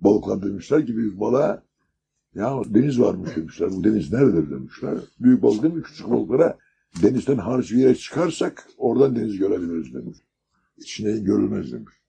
balıklar demişler ki büyük balığa ya deniz varmış demişler. Bu deniz nerededir demişler. Büyük balık demiş küçük balıklara denizden hariç bir yere çıkarsak oradan deniz görebiliriz demiş. İçine görülmez demiş.